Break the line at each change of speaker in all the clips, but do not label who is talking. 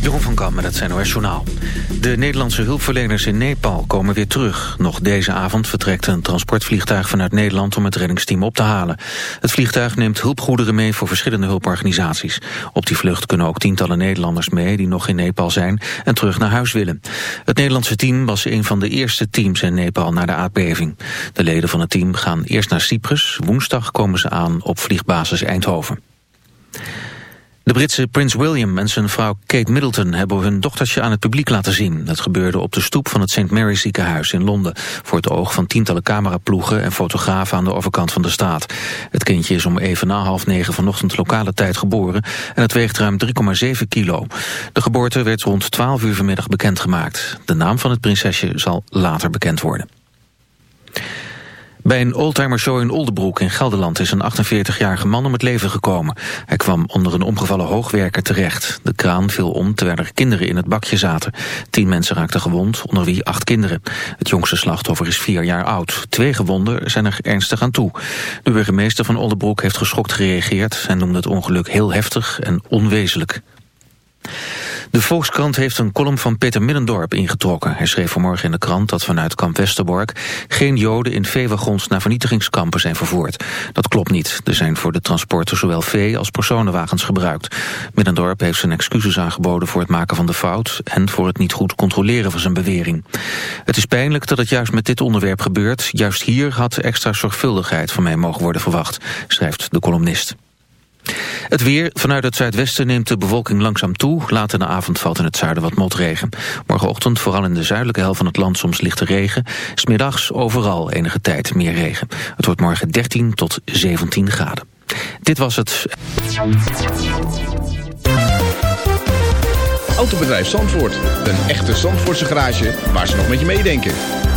Jeroen van Kam met het NOS Journaal. De Nederlandse hulpverleners in Nepal komen weer terug. Nog deze avond vertrekt een transportvliegtuig vanuit Nederland om het reddingsteam op te halen. Het vliegtuig neemt hulpgoederen mee voor verschillende hulporganisaties. Op die vlucht kunnen ook tientallen Nederlanders mee die nog in Nepal zijn en terug naar huis willen. Het Nederlandse team was een van de eerste teams in Nepal na de aardbeving. De leden van het team gaan eerst naar Cyprus. Woensdag komen ze aan op vliegbasis Eindhoven. De Britse Prins William en zijn vrouw Kate Middleton hebben hun dochtertje aan het publiek laten zien. Dat gebeurde op de stoep van het St. Mary's ziekenhuis in Londen. Voor het oog van tientallen cameraploegen en fotografen aan de overkant van de straat. Het kindje is om even na half negen vanochtend lokale tijd geboren en het weegt ruim 3,7 kilo. De geboorte werd rond 12 uur vanmiddag bekendgemaakt. De naam van het prinsesje zal later bekend worden. Bij een oldtimershow in Oldebroek in Gelderland is een 48-jarige man om het leven gekomen. Hij kwam onder een omgevallen hoogwerker terecht. De kraan viel om terwijl er kinderen in het bakje zaten. Tien mensen raakten gewond, onder wie acht kinderen. Het jongste slachtoffer is vier jaar oud. Twee gewonden zijn er ernstig aan toe. De burgemeester van Oldebroek heeft geschokt gereageerd... en noemde het ongeluk heel heftig en onwezenlijk. De Volkskrant heeft een column van Peter Middendorp ingetrokken. Hij schreef vanmorgen in de krant dat vanuit kamp Westerbork... geen joden in veewagons naar vernietigingskampen zijn vervoerd. Dat klopt niet. Er zijn voor de transporten zowel vee- als personenwagens gebruikt. Middendorp heeft zijn excuses aangeboden voor het maken van de fout... en voor het niet goed controleren van zijn bewering. Het is pijnlijk dat het juist met dit onderwerp gebeurt. Juist hier had extra zorgvuldigheid van mij mogen worden verwacht, schrijft de columnist. Het weer. Vanuit het zuidwesten neemt de bewolking langzaam toe. Later in de avond valt in het zuiden wat motregen. Morgenochtend vooral in de zuidelijke helft van het land soms lichte regen. Smiddags overal enige tijd meer regen. Het wordt morgen 13 tot 17 graden. Dit was het.
Autobedrijf Zandvoort. Een echte Zandvoortse garage waar ze nog met je meedenken.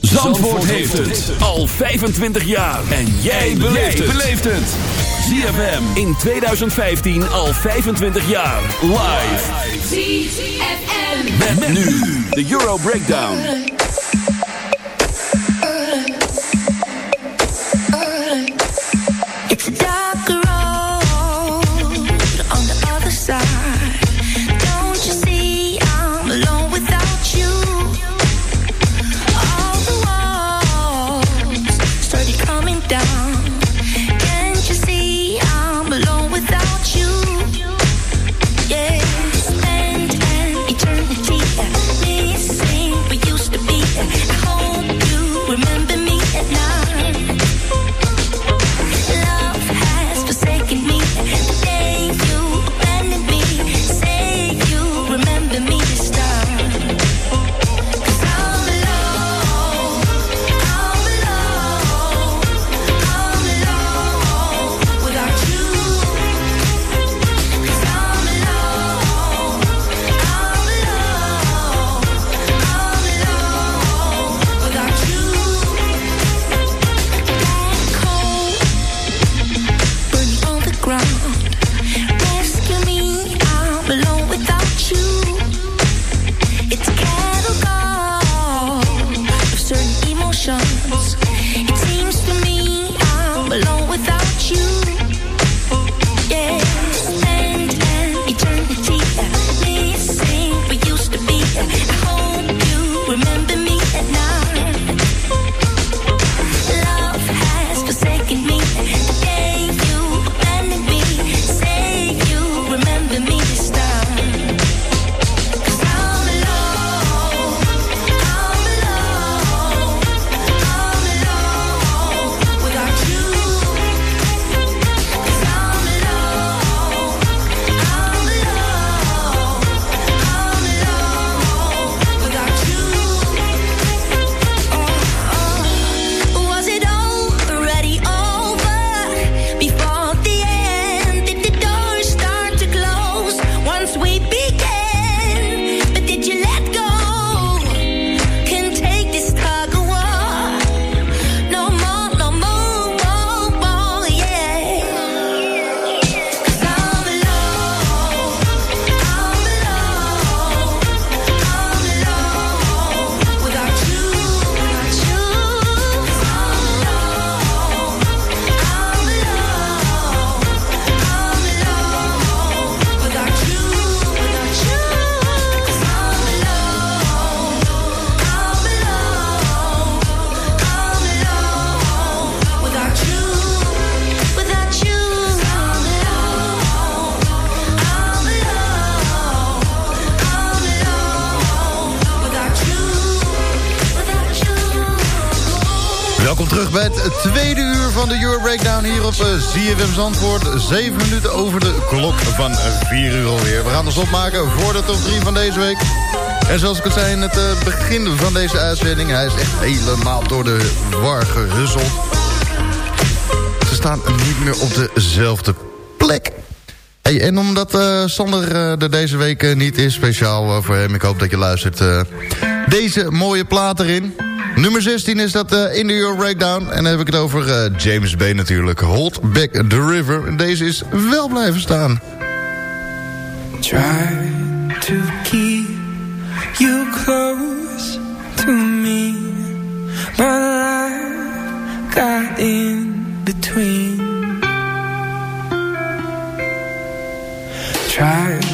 Zandvoort heeft het al 25 jaar. En jij beleeft het. ZFM in 2015 al 25 jaar. Live.
ZFM.
Met nu de Euro Breakdown.
De Euro Breakdown hier op uh, ZFM Zandvoort. Zeven minuten over de klok van 4 uur alweer. We gaan ons opmaken voor de top 3 van deze week. En zoals ik al zei in het uh, begin van deze uitzending... hij is echt helemaal door de war gehuzzeld. Ze staan niet meer op dezelfde plek. Hey, en omdat uh, Sander er deze week niet is, speciaal voor hem... ik hoop dat je luistert... deze mooie plaat erin... Nummer 16 is dat uh, in de Euro Breakdown. En dan heb ik het over uh, James Bay natuurlijk. Hold Back the River. Deze is wel blijven staan.
Try to keep you close to me. But life got in between. Tried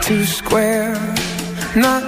to square, not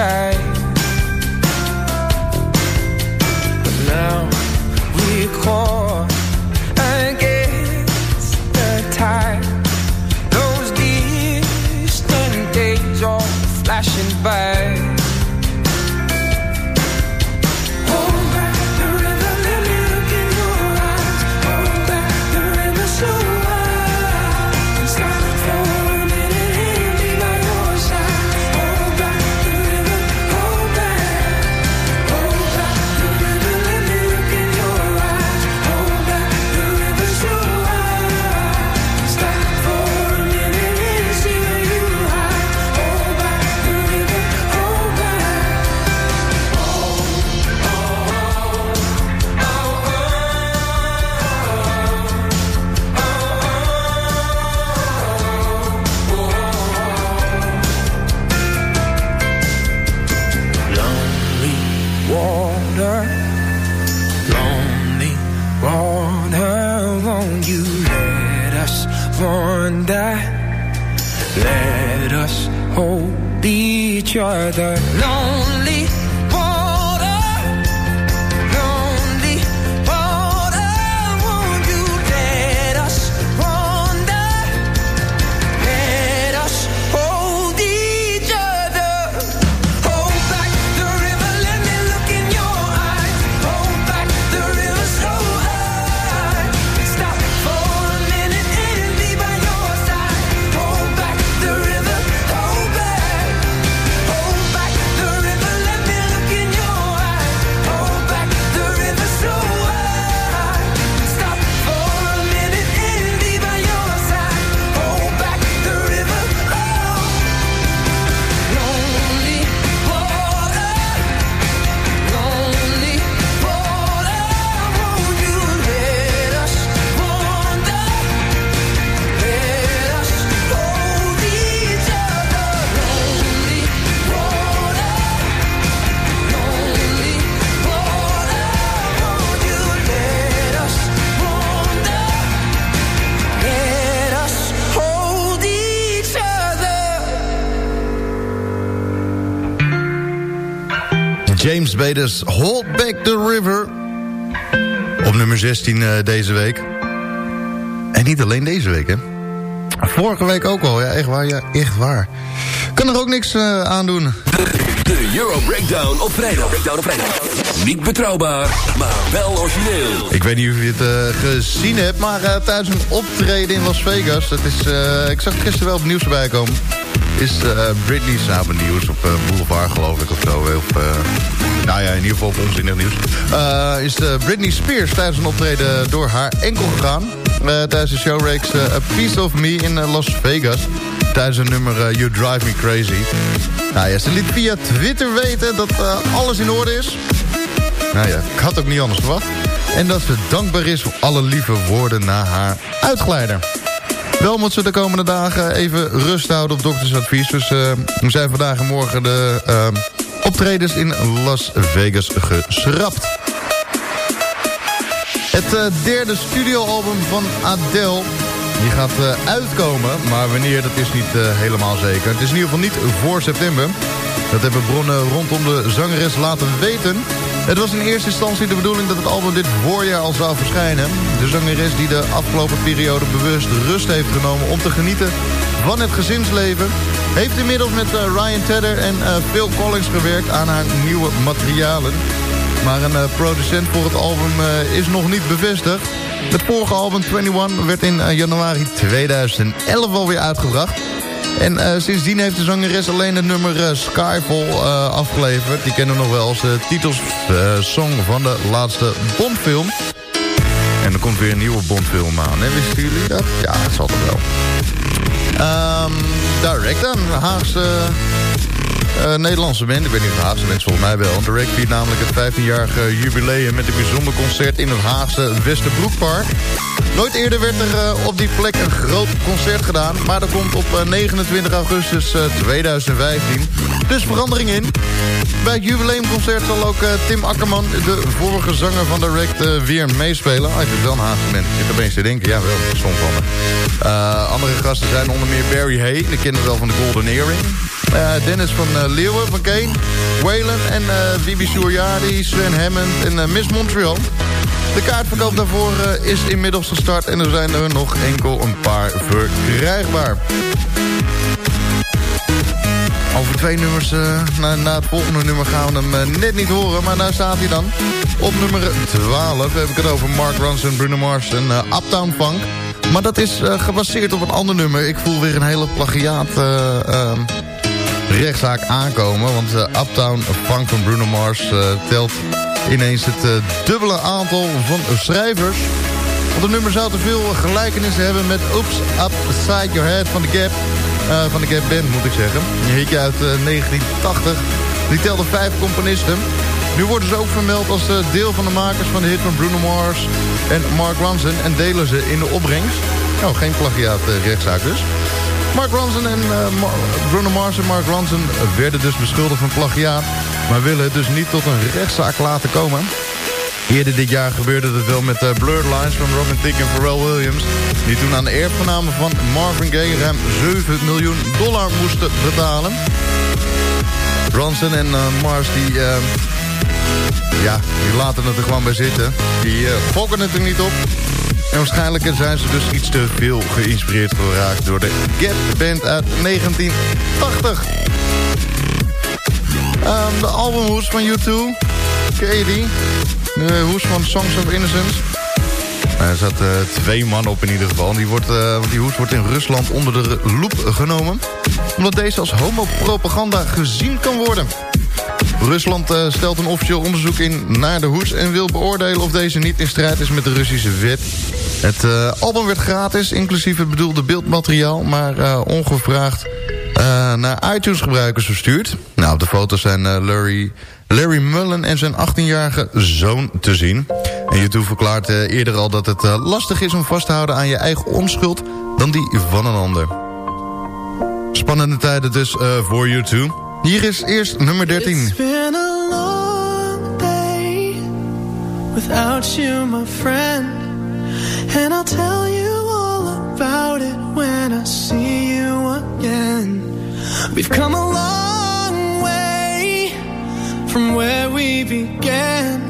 Sky. But now we're caught each other.
Dus Hold Back the River. Op nummer 16 eh, deze week. En niet alleen deze week, hè. Vorige week ook al, ja, echt waar, ja, echt waar. Kan er ook niks eh, aan doen.
De Euro Breakdown op vrijdag. Breakdown op vrijdag. Niet betrouwbaar, maar wel origineel.
Ik weet niet of je het eh, gezien hebt, maar eh, tijdens een optreden in Las Vegas... Dat is, ik zag gisteren wel op het nieuws erbij komen... is Britney samen nieuws op Boulevard, geloof ik, of zo. Of, nou ja, in ieder geval op onzinnig nieuws. Eh, is eh, Britney Spears tijdens een optreden door haar enkel gegaan... eh, tijdens de showreeks A Piece of Me in Las Vegas... tijdens een nummer You Drive Me Crazy. Nou ja, ze liet via Twitter weten dat alles in orde is... Nou ja, ik had ook niet anders verwacht. En dat ze dankbaar is voor alle lieve woorden na haar uitgeleider. Wel moet ze de komende dagen even rust houden op doktersadvies. Dus we zijn vandaag en morgen de uh, optredens in Las Vegas geschrapt. Het uh, derde studioalbum van Adele... Die gaat uh, uitkomen, maar wanneer, dat is niet uh, helemaal zeker. Het is in ieder geval niet voor september. Dat hebben bronnen rondom de zangeres laten weten. Het was in eerste instantie de bedoeling dat het album dit voorjaar al zou verschijnen. De zangeres die de afgelopen periode bewust rust heeft genomen om te genieten van het gezinsleven... heeft inmiddels met uh, Ryan Tedder en Phil Collins gewerkt aan haar nieuwe materialen. Maar een producent voor het album is nog niet bevestigd. Het vorige album 21 werd in januari 2011 alweer uitgebracht. En sindsdien heeft de zangeres alleen het nummer Skyfall afgeleverd. Die kennen we nog wel als titelsong van de laatste Bondfilm. En er komt weer een nieuwe Bondfilm aan. Wisten jullie dat? Ja, dat zal toch wel. Um, direct dan, Haagse... Uh, Nederlandse band, ik weet niet of Haagse band, volgens mij wel. De Rake viert namelijk het 15-jarige jubileum met een bijzonder concert in het Haagse Westerbroekpark. Nooit eerder werd er uh, op die plek een groot concert gedaan, maar er komt op uh, 29 augustus 2015 dus verandering in. Bij het jubileumconcert zal ook Tim Akkerman, de vorige zanger van de Rake, weer meespelen. Hij is wel een Haagse band, ik zit opeens te denken, ja wel, stond van me. andere gasten zijn onder meer Barry Hay, kennen we wel van de Golden Earring. Dennis van uh, Leeuwen van Kane. Waylon en uh, Bibi Suryadi, Sven Hammond en uh, Miss Montreal. De kaartverkoop daarvoor uh, is inmiddels gestart en er zijn er nog enkel een paar verkrijgbaar. Over twee nummers, na, na, het volgende nummer gaan we hem net niet horen, maar daar staat hij dan. Op nummer 12 heb ik het over Mark Ronson, Bruno Mars en Uptown Funk. Maar dat is gebaseerd op een ander nummer. Ik voel weer een hele plagiaat rechtszaak aankomen. Want uh, Uptown Funk van Bruno Mars uh, telt ineens het uh, dubbele aantal van schrijvers. Want het nummer zou te veel gelijkenissen hebben met Oops Upside Your Head van de Gap. van de Gap Band moet ik zeggen. Een hitje uit 1980. Die telde vijf componisten. Nu worden ze ook vermeld als deel van de makers van de hit van Bruno Mars en Mark Ronson. En delen ze in de opbrengst. Nou, geen plagiaat rechtszaak dus. Mark Ronson en uh, Bruno Mars en Mark Ronson werden dus beschuldigd van plagiaat... maar willen het dus niet tot een rechtszaak laten komen. Eerder dit jaar gebeurde het wel met uh, Blurred Lines van Robin Thicke en Pharrell Williams... die toen aan de erfgename van Marvin Gaye ruim 7 miljoen dollar moesten betalen. Ronson en uh, Mars die... ja, die laten het er gewoon bij zitten. Die fokken het er niet op. En waarschijnlijk zijn ze dus iets te veel geïnspireerd geraakt door de Get Band uit 1980. Um, de albumhoes van U2. Ken je die? De hoes van Songs of Innocence. Er zaten uh, twee mannen op in ieder geval. Die, wordt, uh, die hoes wordt in Rusland onder de loep genomen. Omdat deze als homopropaganda gezien kan worden. Rusland uh, stelt een officieel onderzoek in naar de hoes... en wil beoordelen of deze niet in strijd is met de Russische wet. Het uh, album werd gratis, inclusief het bedoelde beeldmateriaal... maar uh, ongevraagd naar iTunes-gebruikers verstuurd. Nou, op de foto's zijn Larry, Larry Mullen en zijn 18-jarige zoon te zien. En YouTube verklaart eerder al dat het lastig is om vast te houden aan je eigen onschuld... dan die van een ander. Spannende tijden dus voor YouTube. Hier is eerst nummer 13.
It's been a long day without you, my friend. And I'll tell you all about it when I see you again. We've come a long way from where we began.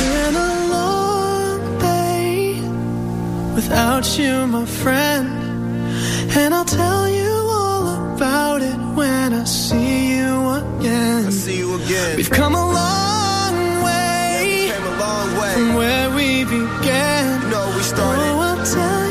Without you, my friend. And I'll tell you all about it when I see you again.
I see you again.
We've come a long way Yeah, we
Came a long way.
from where we began.
You know we started.
Oh, I'll tell you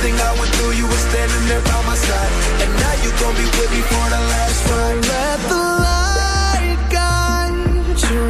Everything I went through, you were standing there by my side. And now you be with me for the last.
Let the light guide your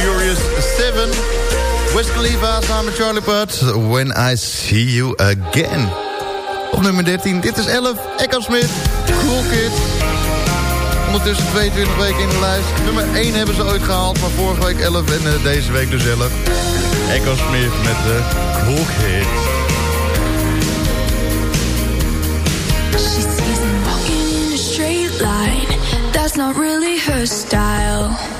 Furious 7. West Khalifa samen met Charlie Puth. When I See You Again. Op nummer 13, dit is 11. Echo Smith, Cool Kids. Ondertussen 22 weken in de lijst. Nummer 1 hebben ze ooit gehaald, maar vorige week 11 en eh, deze week dus 11. Echo Smith met de Cool Kids.
Straight line. Not really her style.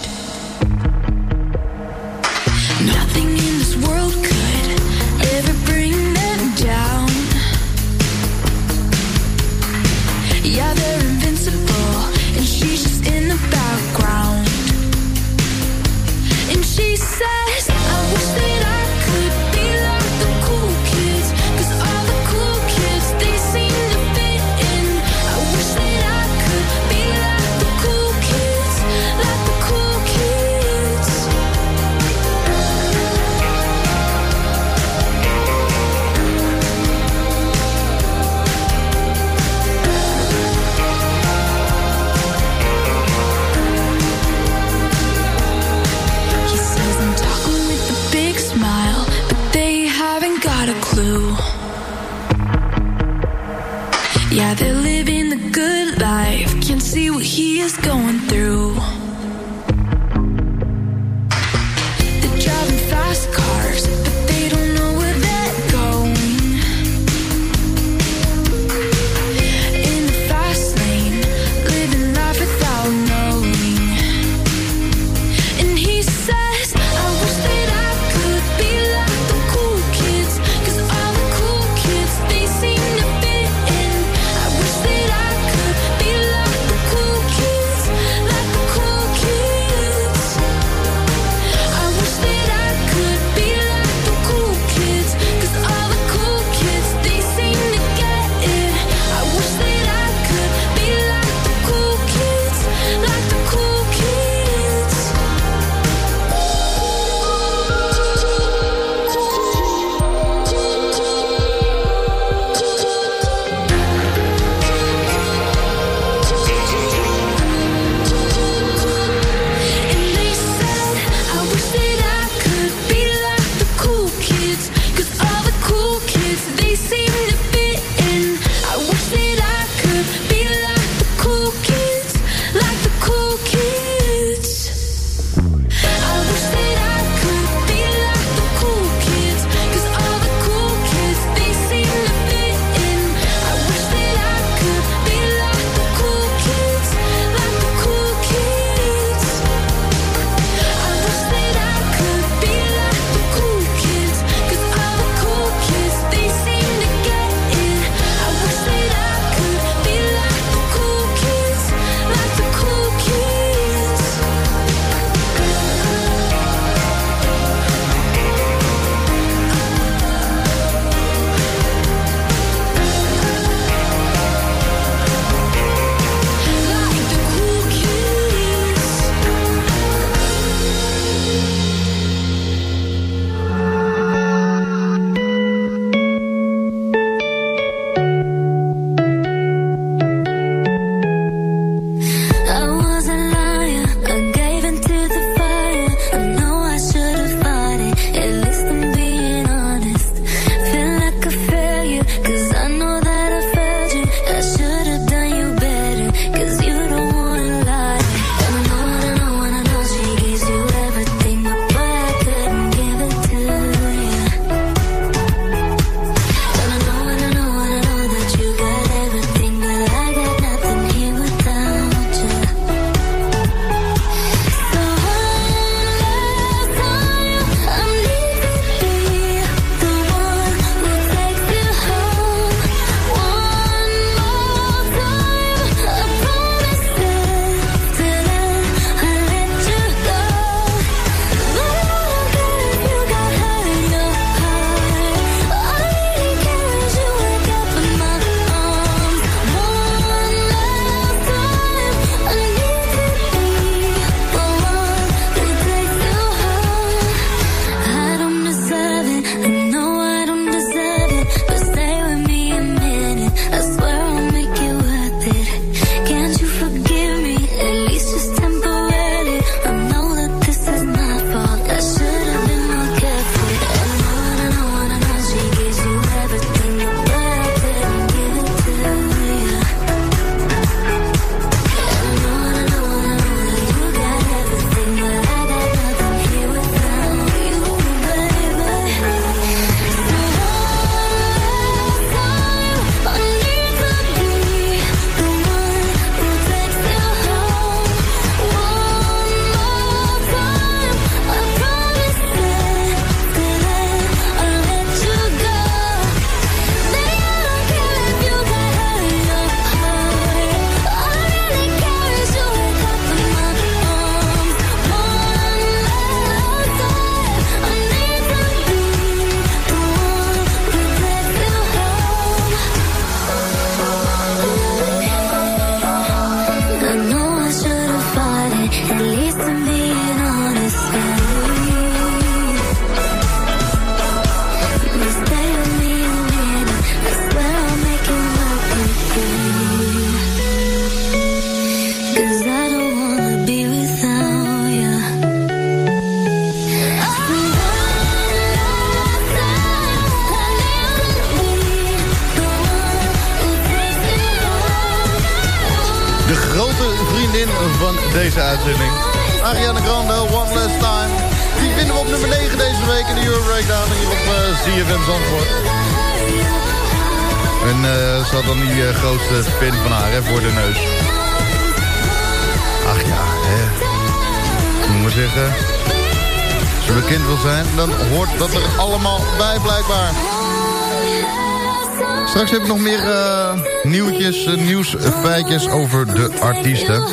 Straks heb ik nog meer uh, nieuwtjes, uh, nieuwsfeitjes over de artiesten.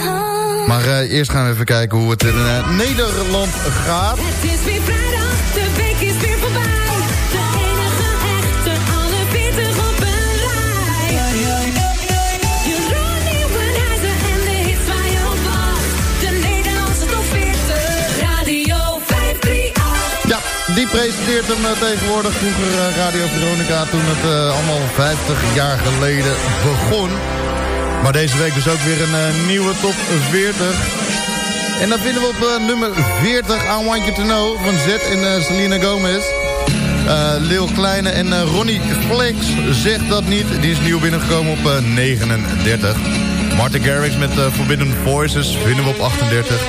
Maar uh, eerst gaan we even kijken hoe het in Nederland gaat. Presenteert hem uh, tegenwoordig. Vroeger uh, Radio Veronica toen het uh, allemaal 50 jaar geleden begon. Maar deze week dus ook weer een nieuwe top 40. En dan vinden we op nummer 40 I Want You To Know van Z en Selena Gomez. Lil Kleine en Ronnie Flex zegt dat niet. Die is nieuw binnengekomen op 39. Martin Garrix met Forbidden Voices vinden we op 38.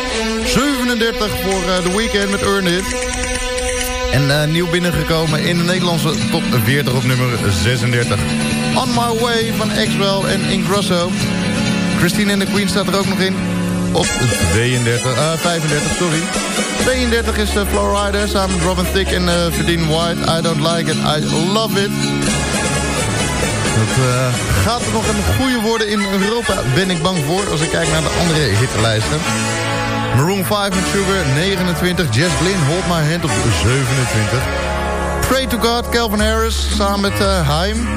37 voor The Weeknd met Earn It. En uh, nieuw binnengekomen in de Nederlandse top 40 op nummer 36. On My Way van Axwell en Ingrosso. Christine and the Queen staat er ook nog in. Op 32, uh, 35, sorry. 32 is uh, Flowrider samen met Robin Thicke en uh, Verdine White. I Don't Like It, I Love It. Dat gaat er nog een goede worden in Europa, ben ik bang voor... als ik kijk naar de andere hitlijsten. Maroon 5 met Sugar, 29. Jess Glynn, Hold My Hand op 27. Pray to God, Calvin Harris, samen met uh, Haim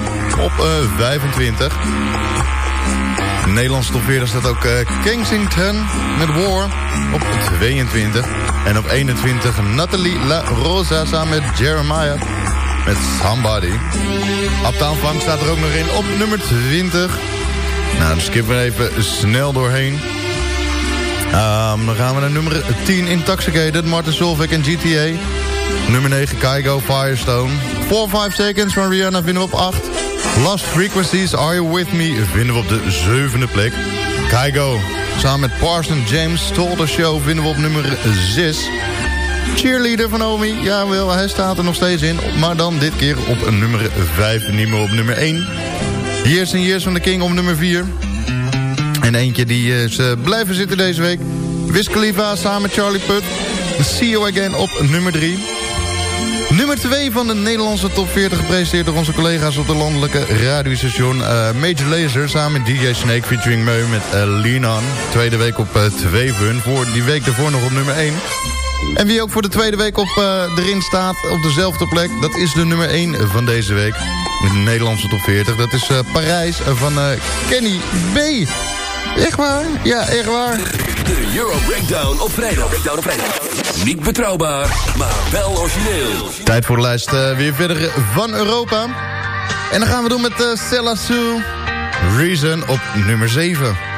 op uh, 25. Nederlandse top 40 staat ook uh, Kensington met War op 22. En op 21 Nathalie La Rosa samen met Jeremiah met Somebody. Uptown Funk staat er ook nog in op nummer 20. Nou, dan skippen we even snel doorheen. Um, dan gaan we naar nummer 10 Intoxicated, Martin Solveig en GTA. Nummer 9 Kygo, Firestone. 4-5 Seconds van Rihanna vinden we op 8. Lost Frequencies, Are You With Me vinden we op de zevende plek. Kygo, samen met Parson James, the Show vinden we op nummer 6. Cheerleader van Omi, jawel, hij staat er nog steeds in. Maar dan dit keer op nummer 5, niet meer op nummer 1. Years and Years van the King op nummer 4. En eentje die is uh, blijven zitten deze week. Wiz samen met Charlie Puth. See You Again op nummer 3. Nummer 2 van de Nederlandse top 40 gepresenteerd door onze collega's op de landelijke radiostation uh, Major Lazer samen met DJ Snake featuring Meu met uh. Tweede week op 2 uh, fun. Voor die week ervoor nog op nummer 1. En wie ook voor de tweede week op erin staat op dezelfde plek, dat is de nummer 1 van deze week. De Nederlandse top 40. Dat is Parijs van Kenny B. Echt waar? Ja, echt waar.
De Euro Breakdown op vrijdag. Breakdown op vrijdag. Niet betrouwbaar, maar wel origineel.
Tijd voor de lijst uh, weer verder van Europa. En dan gaan we doen met uh, Stella Sue. Reason op nummer 7.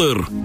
yoldur.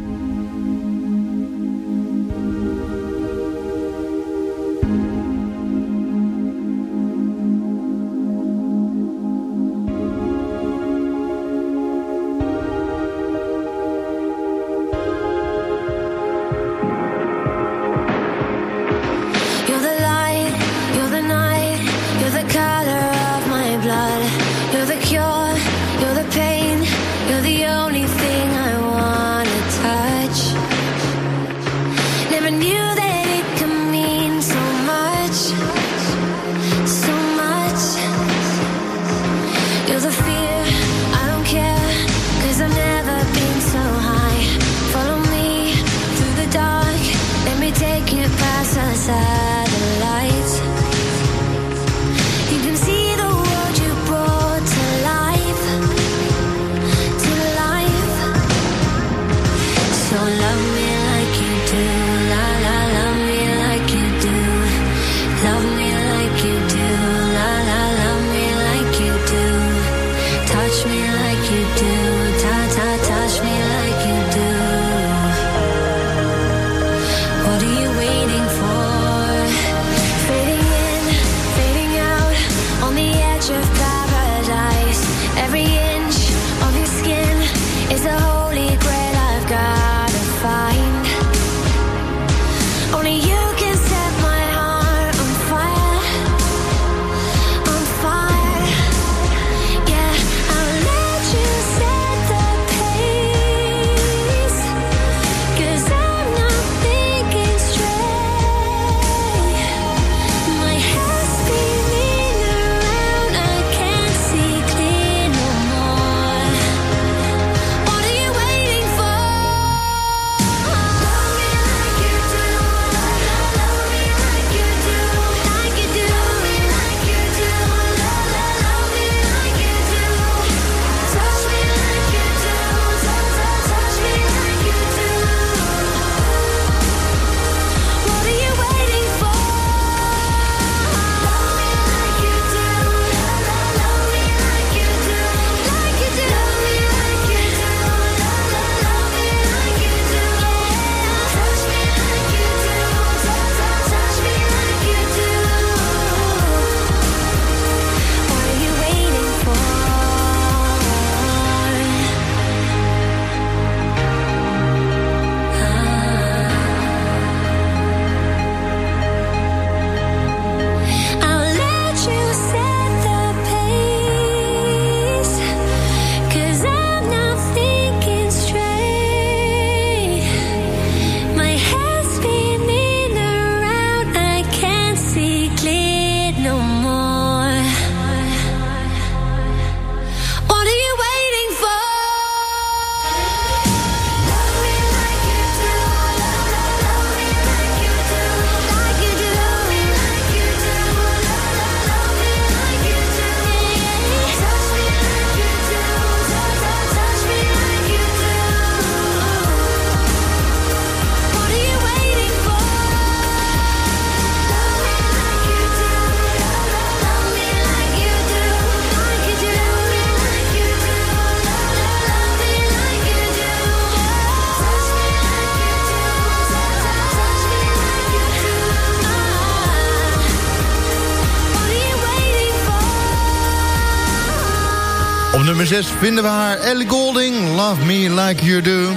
nummer 6 vinden we haar Ellie Golding, Love Me Like You Do.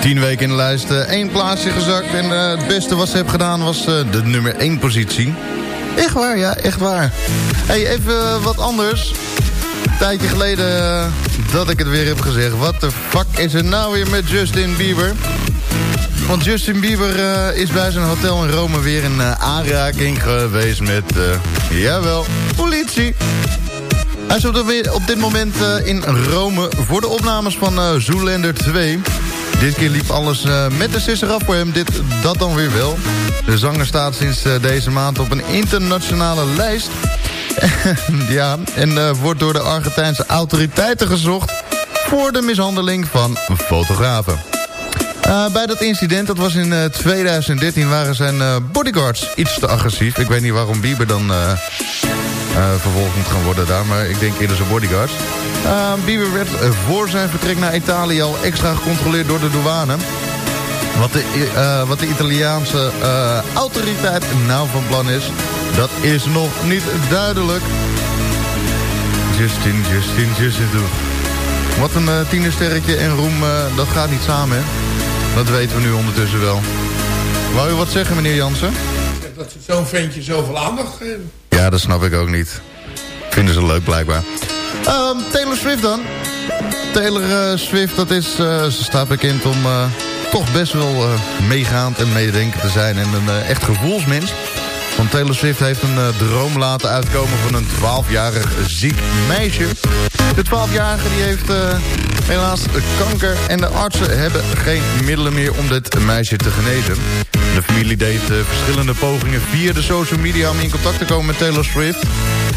10 weken in de lijst, eh, één plaatsje gezakt. En eh, het beste wat ze heeft gedaan was eh, de nummer 1 positie. Echt waar, ja, echt waar. hey, even wat anders. Een tijdje geleden dat ik het weer heb gezegd. Wat de fuck is er nou weer met Justin Bieber? Want Justin Bieber is bij zijn hotel in Rome weer in aanraking geweest met, jawel, politie. Hij zit op dit moment eh, in Rome voor de opnames van eh, Zoolander 2. Dit keer liep alles eh, met de sisser af voor hem, dit, dat dan weer wel. De zanger staat sinds deze maand op een internationale lijst. ja, en wordt door de Argentijnse autoriteiten gezocht... voor de mishandeling van fotografen. Bij dat incident, dat was in 2013, waren zijn bodyguards iets te agressief. Ik weet niet waarom Bieber dan
vervolgd moet gaan worden daar. Maar ik denk eerder zijn bodyguards. Uh, Bieber werd eh, voor zijn vertrek naar Italië al extra gecontroleerd door de douane. Wat de, eh, wat de Italiaanse eh, autoriteit nou van plan is, dat is nog niet duidelijk. Justin, Justin, Justin. Wat een tienersterretje en roem, dat gaat niet samen, hè? Dat weten we nu ondertussen wel. Wou u wat zeggen, meneer Jansen?
Dat zo'n ventje zoveel aandacht geven.
Ja, dat snap ik ook niet. Vinden ze leuk, blijkbaar. Um, Taylor Swift dan. Taylor uh, Swift, dat is, ze staat bekend om toch best wel meegaand en meedenken te zijn. En een echt gevoelsmens. Want Taylor Swift heeft een droom laten uitkomen van een 12-jarig ziek meisje. De 12-jarige die heeft helaas kanker en de artsen hebben geen middelen meer om dit meisje te genezen. De familie deed uh, verschillende pogingen via de social media om in contact te komen met Taylor Swift.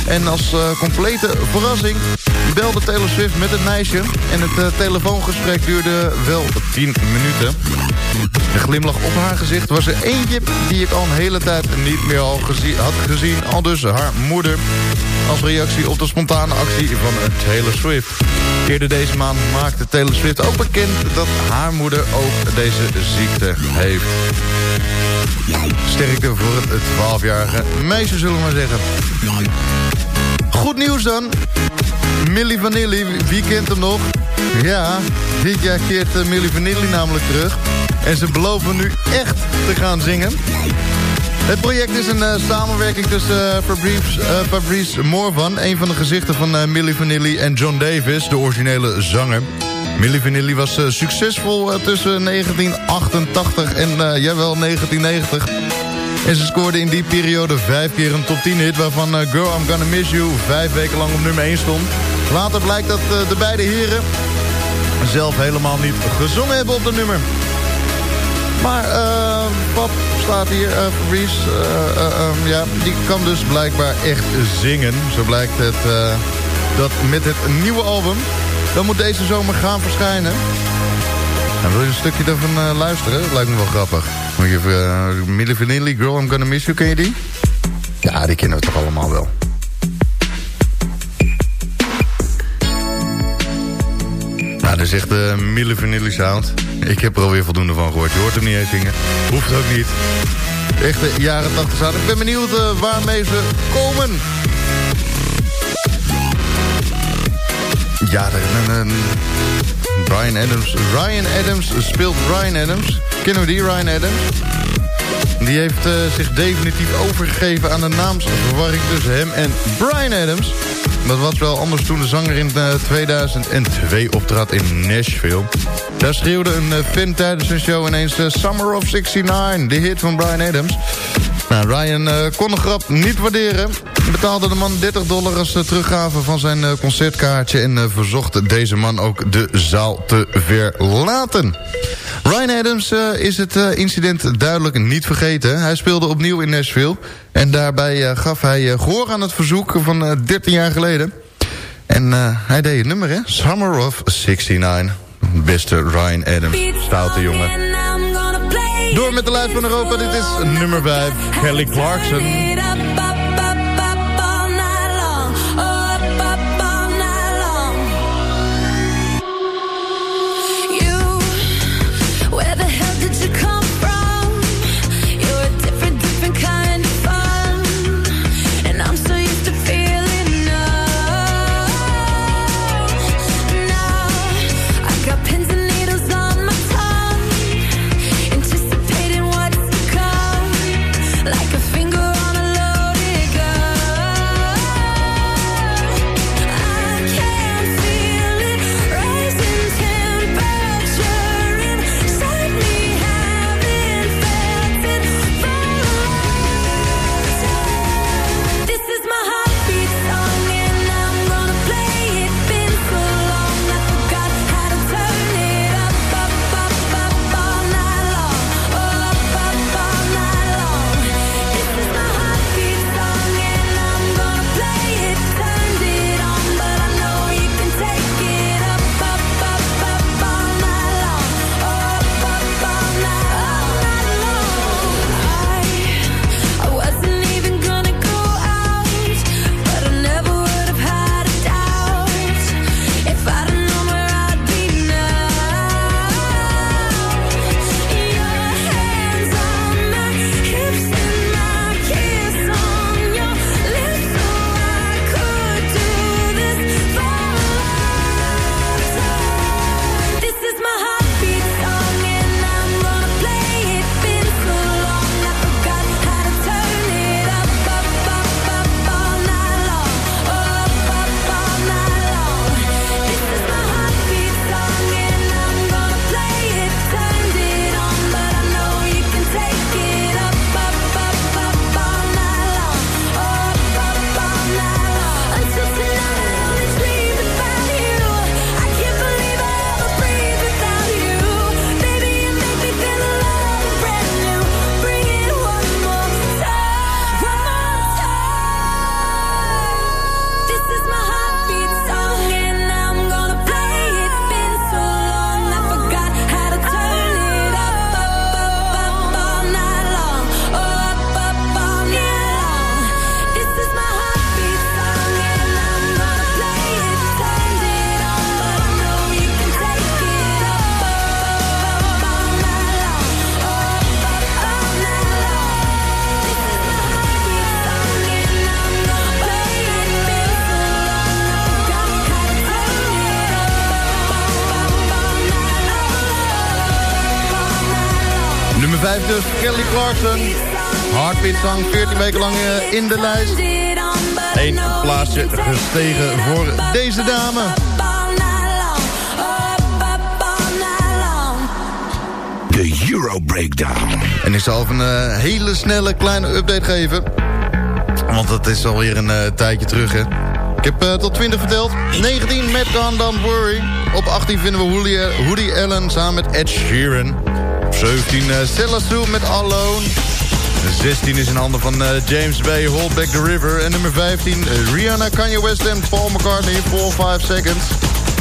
En als complete verrassing belde Taylor Swift met het meisje. En het telefoongesprek duurde wel 10 minuten. De glimlach op haar gezicht was er eentje die ik al een hele tijd niet meer al gezien, had gezien. Al dus haar moeder als reactie op de spontane actie van Taylor Swift. Eerder deze maand maakte Taylor Swift ook bekend dat haar moeder ook deze ziekte heeft. Sterkte voor het 12-jarige meisje, zullen we maar zeggen. Goed nieuws dan. Millie Vanilli, wie kent hem nog? Ja, dit jaar keert uh, Millie Vanilli namelijk terug. En ze beloven nu echt te gaan zingen. Het project is een uh, samenwerking tussen uh, Fabrice, uh, Fabrice Morvan... een van de gezichten van Millie Vanilli en John Davis, de originele zanger. Millie Vanilli was succesvol tussen 1988 en jawel 1990... En ze scoorde in die periode vijf keer een top 10 hit... waarvan Girl I'm Gonna Miss You vijf weken lang op nummer 1 stond. Later blijkt dat de beide heren zelf helemaal niet gezongen hebben op de nummer. Maar wat staat hier? Uh, Fabrice, uh, um, ja, die kan dus blijkbaar echt zingen. Zo blijkt het dat met het nieuwe album... dan moet deze zomer gaan verschijnen. En wil je een stukje daarvan luisteren? Dat lijkt me wel grappig. Moet je even, Vanilli, Girl I'm Gonna Miss You, ken je die? Ja, die kennen we toch allemaal wel. Nou, dat is echt de Milli Vanilli sound. Ik heb er alweer voldoende van gehoord. Je hoort hem niet eens zingen. Hoeft ook niet. Echte jaren 80 sound. Ik ben benieuwd uh, waarmee ze komen. Ja, een, een, Brian Adams. Ryan Adams speelt Ryan Adams. Kennen we die, Ryan Adams? Die heeft uh, zich definitief overgegeven aan de naamsverwarring tussen hem en Brian Adams. Dat was wel anders toen de zanger in uh, 2002 optrad in Nashville. Daar schreeuwde een uh, fan tijdens een show ineens uh, Summer of 69, de hit van Brian Adams. Nou, Ryan kon de grap niet waarderen. Betaalde de man 30 dollar als teruggave van zijn concertkaartje... en verzocht deze man ook de zaal te verlaten. Ryan Adams is het incident duidelijk niet vergeten. Hij speelde opnieuw in Nashville. En daarbij gaf hij gehoor aan het verzoek van 13 jaar geleden. En hij deed het nummer, hè? Summer of 69. Beste Ryan Adams. Stoute jongen. Door met de lijst van Europa. Dit is nummer 5. Kelly Clarkson. 5 dus, Kelly Clarkson. Heartbeat Song, 14 weken lang eh, in de lijst. Eén plaatsje gestegen voor deze dame.
De Euro Breakdown.
En ik zal even een eh, hele snelle kleine update geven. Want dat is alweer een eh, tijdje terug, hè. Ik heb tot 20 verteld. 19 met Gone Don't Worry. Op 18 vinden we Woody Allen samen met Ed Sheeran. Op 17 uh, Sue met Alone. 16 is in handen van eh, James Bay, Hold Back the River. En nummer 15 eh, Rihanna, Kanye West en Paul McCartney, 4-5 Seconds.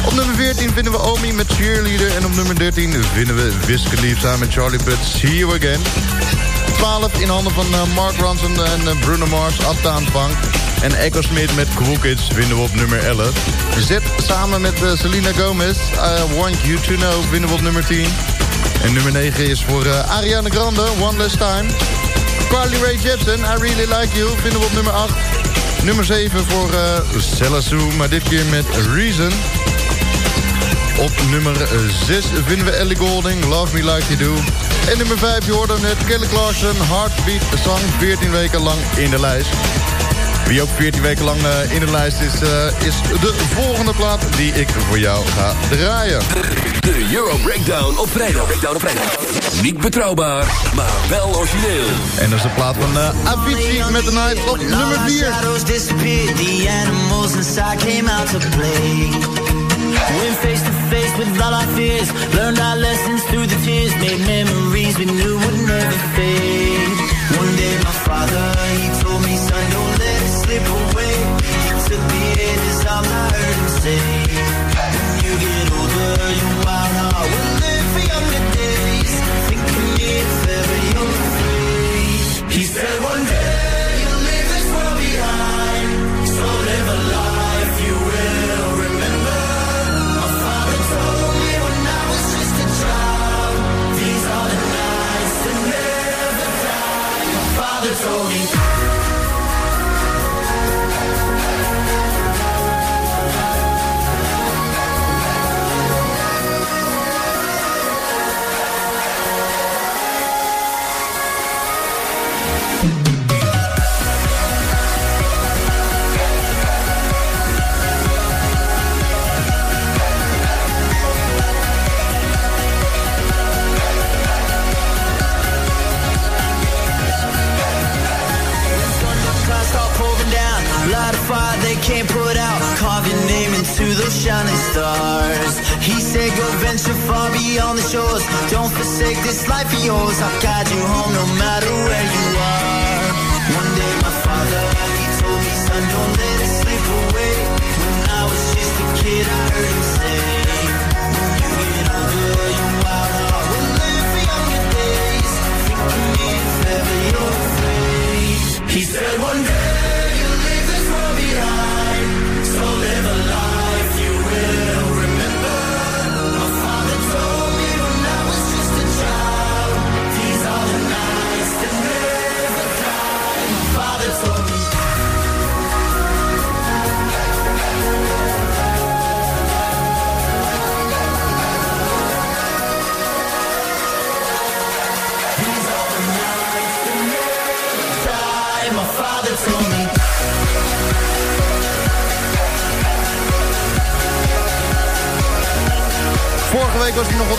Op nummer 14 vinden we Omi met Cheerleader. En op nummer 13 vinden we Wiz Khalifa samen met Charlie Puth, See You Again. 12 in handen van eh, Mark Ronson en eh, Bruno Mars, Uptown Funk. En Echo Smith met Cool Kids vinden we op nummer 11. Z samen met eh, Selena Gomez, I Want You To Know vinden we op nummer 10. En nummer 9 is voor eh, Ariana Grande, One Last Time. Carly Rae Jepsen, I Really Like You vinden we op nummer 8. Nummer 7 voor uh, maar dit keer met Reason. Op nummer 6 vinden we Ellie Golding, Love Me Like You Do. En nummer 5, je hoorde net Kelly Clarkson, Heartbeat Song, 14 weken lang in de lijst. Wie ook 14 weken lang uh, in de lijst is, uh, is de volgende plaat die ik voor jou ga draaien.
De Euro Breakdown op vrijdag. Breakdown op vrijdag. Niet betrouwbaar, maar wel origineel.
En dat is de plaat van uh, Avicii met de Night op nummer 4.
shadows disappeared, the animals inside came out to play. Went face to face with all our fears, learned our lessons through the tears, made memories we knew would never fade. Into those shining stars. He said, Go venture far beyond the shores. Don't forsake this life of yours. I'll guide you home no matter where you are.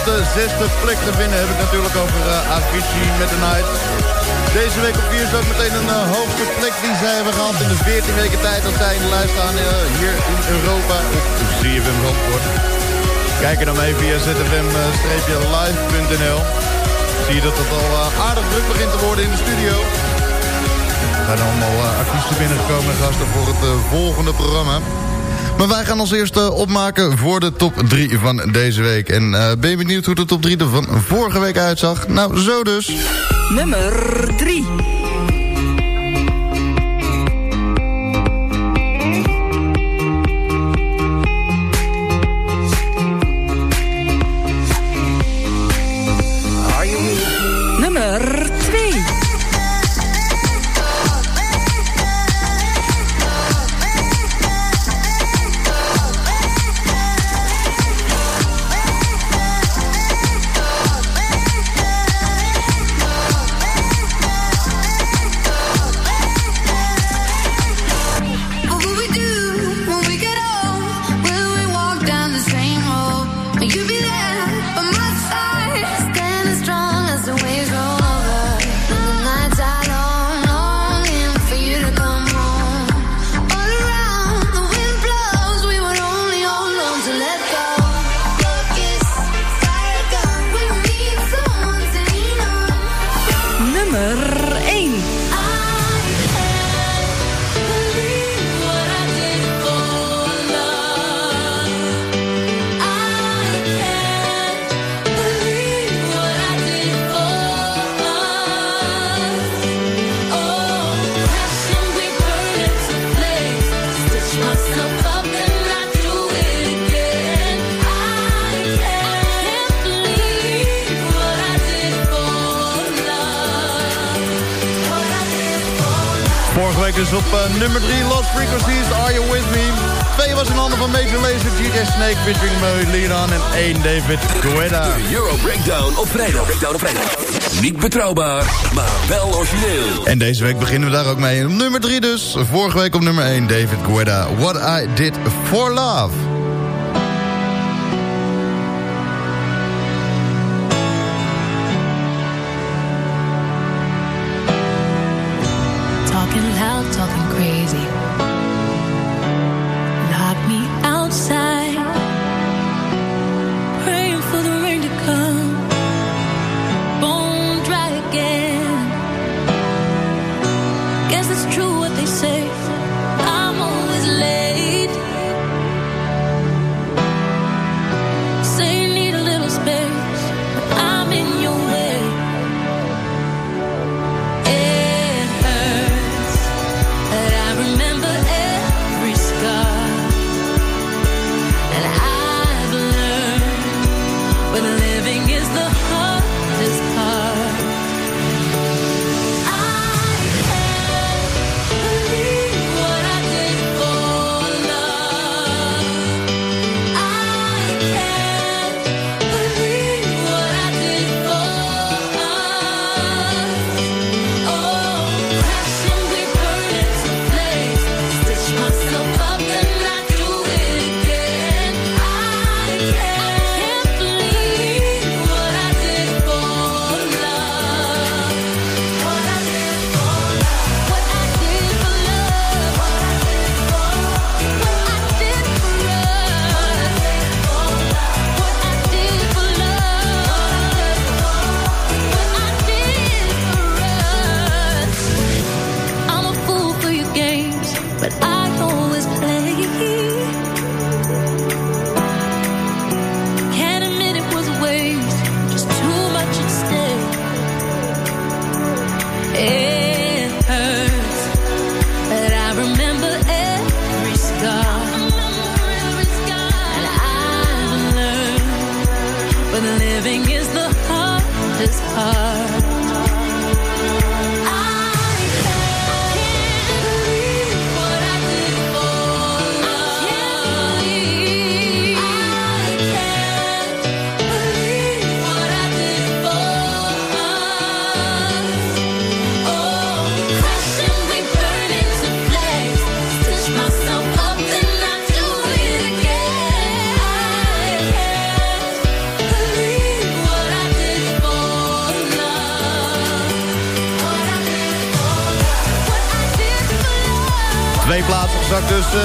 De zesde plek te vinden. Heb ik natuurlijk over uh, Avicii met de Night. Deze week op 4 is ook meteen een uh, hoogste plek die zij hebben gehad in de 14 weken tijd dat zij in de lijst staan uh, hier in Europa op ZFM Zandvoort. Kijk er dan mee via zfm-live.nl. Zie je dat het al aardig druk begint te worden in de studio. Er zijn allemaal artiesten binnengekomen en gasten voor het volgende programma. Maar wij gaan ons eerst uh, opmaken voor de top 3 van deze week. En uh, ben je benieuwd hoe de top 3 er van vorige week uitzag? Nou, zo dus.
Nummer 3.
Dus op eh, nummer 3, Lost Frequencies, Are You With Me? 2 was een ander van Major Lazer, GJ Snake, featuring Leon en 1 David Guetta.
De Euro Breakdown op vrijdag. Breakdown op vrijdag. Niet betrouwbaar, maar wel origineel.
En deze week beginnen we daar ook mee. Op nummer 3 dus. Vorige week op nummer 1, David Guetta. What I Did For Love.
talking crazy.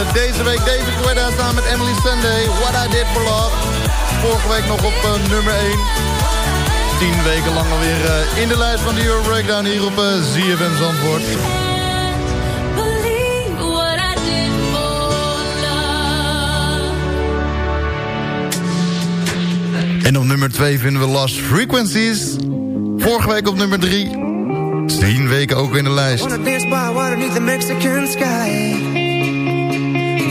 Deze week David Guetta samen met Emily Sunday. What I Did For Love. Vorige week nog op eh, nummer 1. Tien weken lang alweer eh, in de lijst van de Euro Breakdown hier op eh, ZFM Zandvoort. En op nummer 2 vinden we Lost Frequencies. Vorige week op nummer 3. Tien weken ook in de lijst.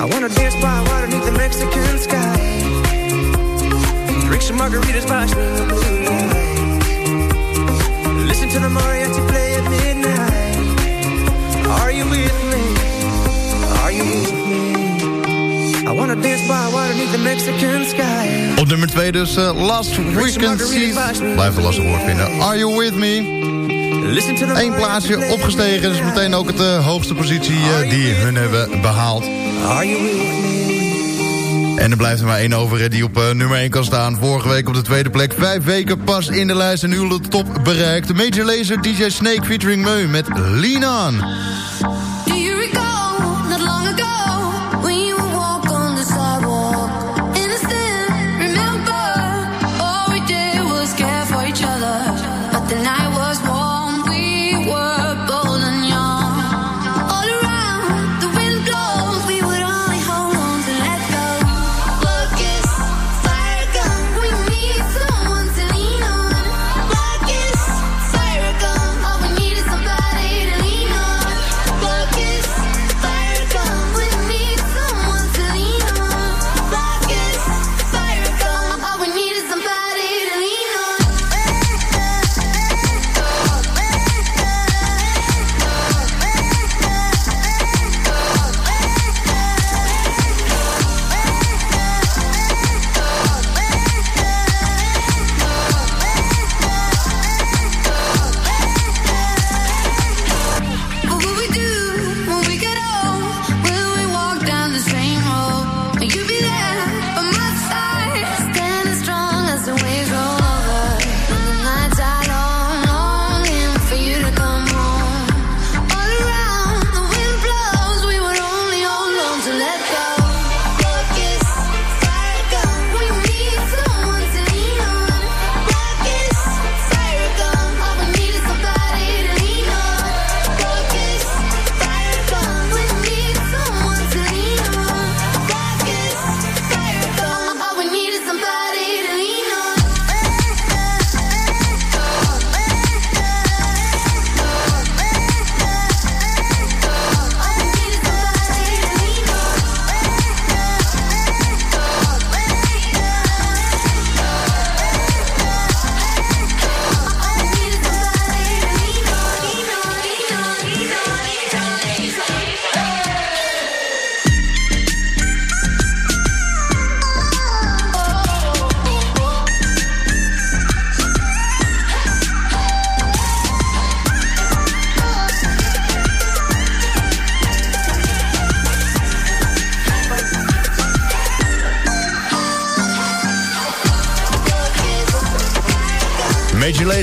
I wanna dance by water beneath the Mexican sky. Drink some margaritas by the
moonlight. Listen to the mariachi play at midnight. Are you with me? Are you with me? I wanna dance by water beneath the Mexican sky.
Op nummer 2 dus uh, Last Weekend Seas. Blijf een lastig woord vinden. Are you with me? Eén plaatsje opgestegen, dus meteen ook het uh, hoogste positie uh, die hun hebben behaald. En er blijft er maar één over die op uh, nummer 1 kan staan. Vorige week op de tweede plek. Vijf weken pas in de lijst en nu de top bereikt. Major Lazer DJ Snake featuring Meu met Lean On.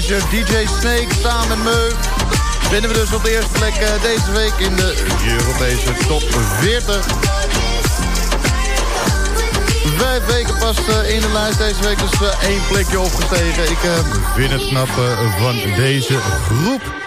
DJ Snake samen met Meu. Vinden we dus op de eerste plek uh, deze week in de Europese top 40. Vijf weken pas uh, in de lijst deze week, dus uh, één plekje opgestegen. Ik vind het knap van deze groep.